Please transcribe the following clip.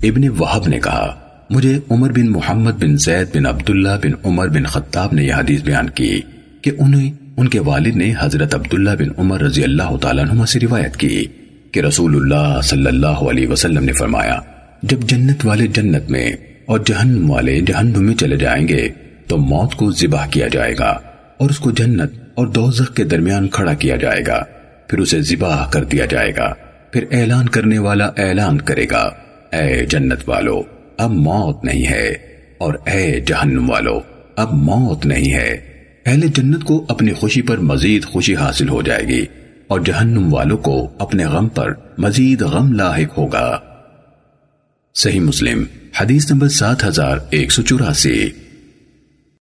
ابن وحب نے کہا، مجھے عمر بن محمد بن زید بن عبداللہ بن عمر بن خطاب نے یہ حدیث بیان کی کہ انہیں، ان کے والد نے حضرت عبداللہ بن عمر رضی اللہ تعالیٰ عنہ سے روایت کی کہ رسول اللہ صلی اللہ علیہ وسلم نے فرمایا، جب جنت والے جنت میں اور جہنم والے جہنم میں چلے جائیں گے، تو موت کو ذبح کیا جائے گا اور اس کو جنت اور دوزخ کے درمیان کھڑا کیا جائے گا، پھر اسے ذبح کر دیا جائے گا، پھر اعلان کرنے والا اعلان کرے گا۔ اے جنت والو، اب موت نہیں ہے۔ اور اے جہنم والو، اب موت نہیں ہے۔ پہلے جنت کو اپنی خوشی پر مزید خوشی حاصل ہو جائے گی، اور جہنم والوں کو اپنے غم پر مزید غم لاحق ہوگا۔ صحیح مسلم، حدیث نمبر سات ہزار ایک سو چوراسی۔